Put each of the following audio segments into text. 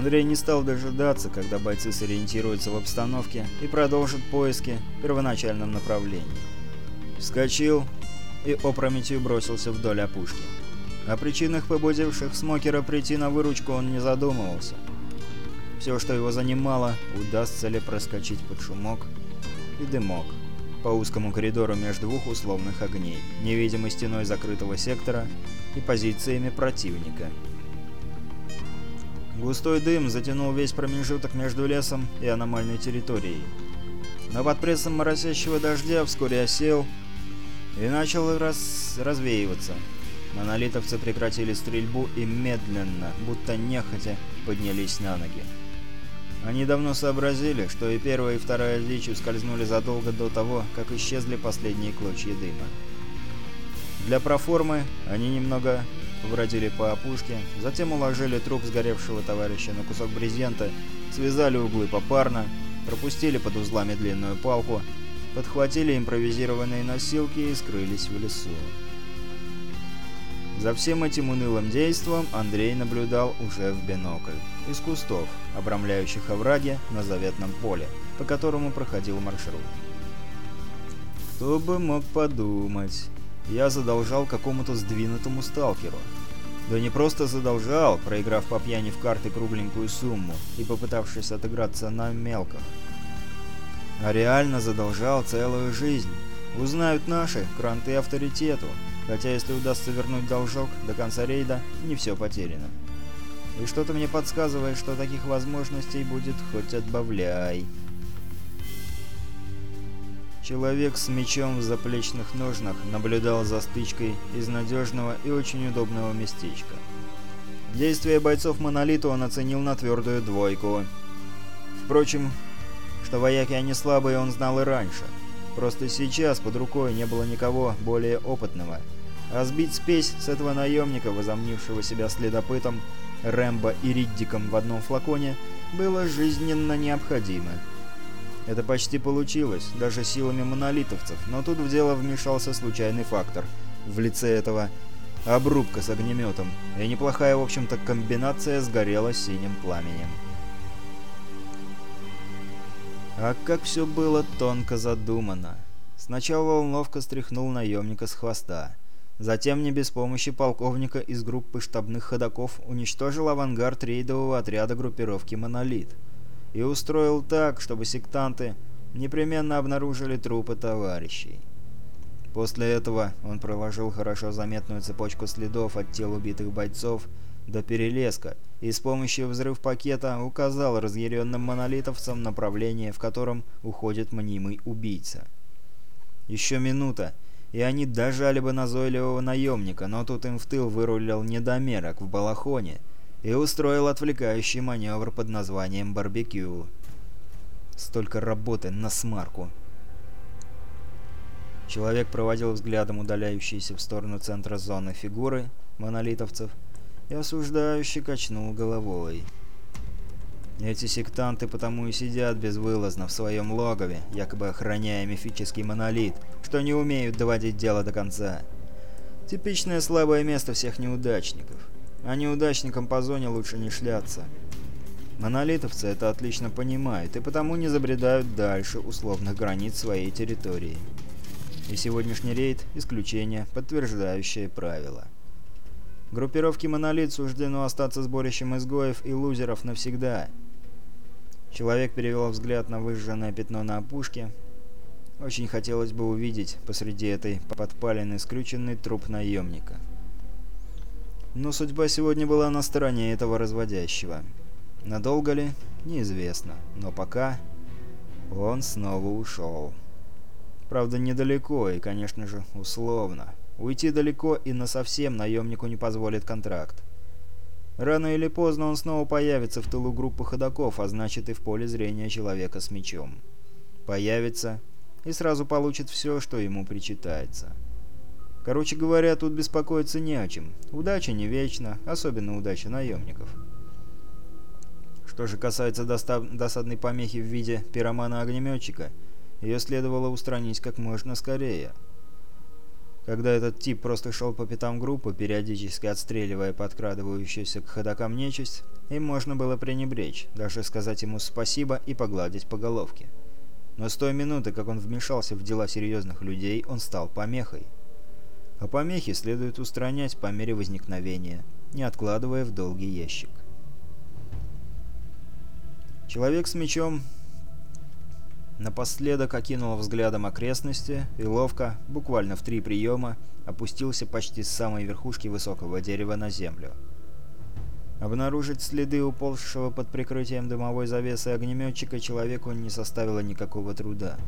Андрей не стал дожидаться, когда бойцы сориентируются в обстановке и продолжат поиски в первоначальном направлении. Вскочил и опрометью бросился вдоль опушки. О причинах, побудивших Смокера прийти на выручку, он не задумывался. Все, что его занимало, удастся ли проскочить под шумок и дымок по узкому коридору между двух условных огней, невидимой стеной закрытого сектора и позициями противника. Густой дым затянул весь промежуток между лесом и аномальной территорией. Но под прессом моросящего дождя вскоре осел и начал раз... развеиваться. Монолитовцы прекратили стрельбу и медленно, будто нехотя, поднялись на ноги. Они давно сообразили, что и первая, и вторая дичь ускользнули задолго до того, как исчезли последние клочья дыма. Для проформы они немного бродили по опушке, затем уложили труп сгоревшего товарища на кусок брезента, связали углы попарно, пропустили под узлами длинную палку, подхватили импровизированные носилки и скрылись в лесу. За всем этим унылым действом Андрей наблюдал уже в бинокль, из кустов, обрамляющих овраги на заветном поле, по которому проходил маршрут. Кто бы мог подумать, я задолжал какому-то сдвинутому сталкеру. Да не просто задолжал, проиграв по пьяни в карты кругленькую сумму и попытавшись отыграться на мелках. А реально задолжал целую жизнь. Узнают наши, кранты авторитету, Хотя если удастся вернуть должок до конца рейда, не все потеряно. И что-то мне подсказывает, что таких возможностей будет хоть отбавляй. Человек с мечом в заплечных ножнах наблюдал за стычкой из надежного и очень удобного местечка. Действия бойцов Монолита он оценил на твердую двойку. Впрочем, что вояки они слабые, он знал и раньше. Просто сейчас под рукой не было никого более опытного – сбить спесь с этого наемника, возомнившего себя следопытом, Рэмбо и Риддиком в одном флаконе, было жизненно необходимо. Это почти получилось, даже силами монолитовцев, но тут в дело вмешался случайный фактор в лице этого обрубка с огнеметом, и неплохая, в общем-то, комбинация сгорела синим пламенем. А как все было тонко задумано. Сначала он ловко стряхнул наемника с хвоста. Затем не без помощи полковника из группы штабных ходаков уничтожил авангард рейдового отряда группировки «Монолит» и устроил так, чтобы сектанты непременно обнаружили трупы товарищей. После этого он проложил хорошо заметную цепочку следов от тел убитых бойцов до перелеска и с помощью взрыв-пакета указал разъяренным монолитовцам направление, в котором уходит мнимый убийца. Еще минута, и они дожали бы назойливого наемника, но тут им в тыл вырулил недомерок в балахоне и устроил отвлекающий маневр под названием «барбекю». Столько работы на смарку. Человек проводил взглядом удаляющиеся в сторону центра зоны фигуры монолитовцев и осуждающе качнул головой. Эти сектанты потому и сидят безвылазно в своем логове, якобы охраняя мифический монолит, что не умеют доводить дело до конца. Типичное слабое место всех неудачников. А неудачникам по зоне лучше не шляться. Монолитовцы это отлично понимают и потому не забредают дальше условных границ своей территории. И сегодняшний рейд – исключение, подтверждающее правило. Группировке «Монолит» суждено остаться сборищем изгоев и лузеров навсегда – Человек перевел взгляд на выжженное пятно на опушке. Очень хотелось бы увидеть посреди этой подпаленной скрюченный труп наемника. Но судьба сегодня была на стороне этого разводящего. Надолго ли? Неизвестно. Но пока он снова ушел. Правда, недалеко и, конечно же, условно. Уйти далеко и насовсем наемнику не позволит контракт. Рано или поздно он снова появится в тылу группы ходаков, а значит и в поле зрения человека с мечом. Появится и сразу получит все, что ему причитается. Короче говоря, тут беспокоиться не о чем. Удача не вечна, особенно удача наемников. Что же касается досадной помехи в виде пиромана-огнеметчика, ее следовало устранить как можно скорее. когда этот тип просто шел по пятам группы, периодически отстреливая подкрадывающуюся к ходокам нечисть, им можно было пренебречь, даже сказать ему спасибо и погладить по головке. Но с той минуты, как он вмешался в дела серьезных людей, он стал помехой. А помехи следует устранять по мере возникновения, не откладывая в долгий ящик. Человек с мечом Напоследок окинул взглядом окрестности и ловко, буквально в три приема, опустился почти с самой верхушки высокого дерева на землю. Обнаружить следы уползшего под прикрытием дымовой завесы огнеметчика человеку не составило никакого труда.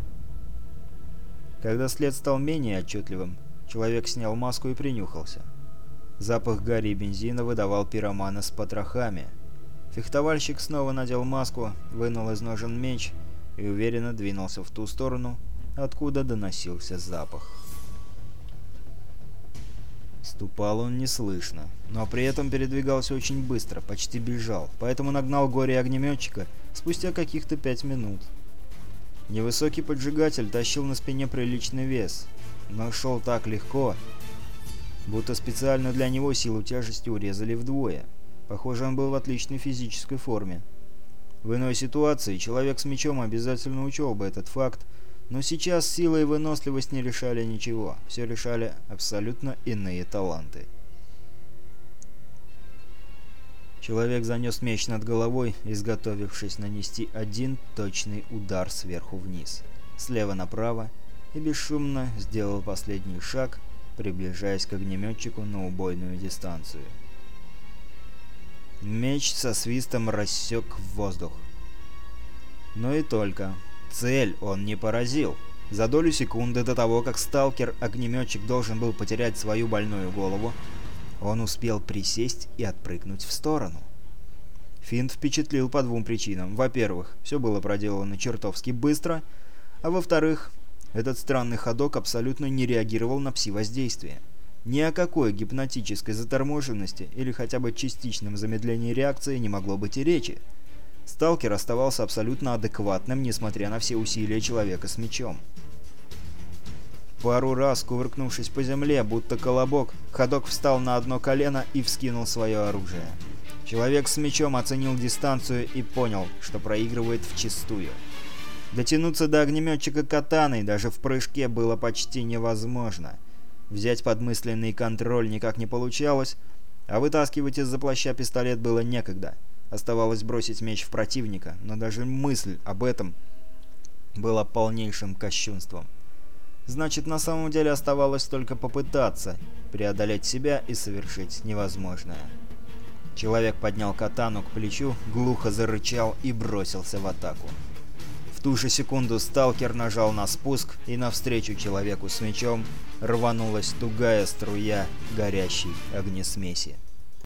Когда след стал менее отчетливым, человек снял маску и принюхался. Запах гари и бензина выдавал пиромана с потрохами. Фехтовальщик снова надел маску, вынул из ножен меч и уверенно двинулся в ту сторону, откуда доносился запах. Ступал он неслышно, но при этом передвигался очень быстро, почти бежал, поэтому нагнал горе-огнеметчика спустя каких-то пять минут. Невысокий поджигатель тащил на спине приличный вес, но шел так легко, будто специально для него силу тяжести урезали вдвое. Похоже, он был в отличной физической форме. В иной ситуации человек с мечом обязательно учел бы этот факт, но сейчас сила и выносливость не решали ничего, все решали абсолютно иные таланты. Человек занес меч над головой, изготовившись нанести один точный удар сверху вниз, слева направо, и бесшумно сделал последний шаг, приближаясь к огнеметчику на убойную дистанцию. Меч со свистом рассек воздух. Но и только. Цель он не поразил. За долю секунды до того, как сталкер-огнеметчик должен был потерять свою больную голову, он успел присесть и отпрыгнуть в сторону. Финт впечатлил по двум причинам. Во-первых, все было проделано чертовски быстро, а во-вторых, этот странный ходок абсолютно не реагировал на пси-воздействие. Ни о какой гипнотической заторможенности или хотя бы частичном замедлении реакции не могло быть и речи. Сталкер оставался абсолютно адекватным, несмотря на все усилия человека с мечом. Пару раз, кувыркнувшись по земле, будто колобок, ходок встал на одно колено и вскинул свое оружие. Человек с мечом оценил дистанцию и понял, что проигрывает вчистую. Дотянуться до огнеметчика катаной даже в прыжке было почти невозможно — Взять подмысленный контроль никак не получалось, а вытаскивать из-за плаща пистолет было некогда. Оставалось бросить меч в противника, но даже мысль об этом была полнейшим кощунством. Значит, на самом деле оставалось только попытаться преодолеть себя и совершить невозможное. Человек поднял катану к плечу, глухо зарычал и бросился в атаку ту же секунду сталкер нажал на спуск, и навстречу человеку с мечом рванулась тугая струя горящей огнесмеси.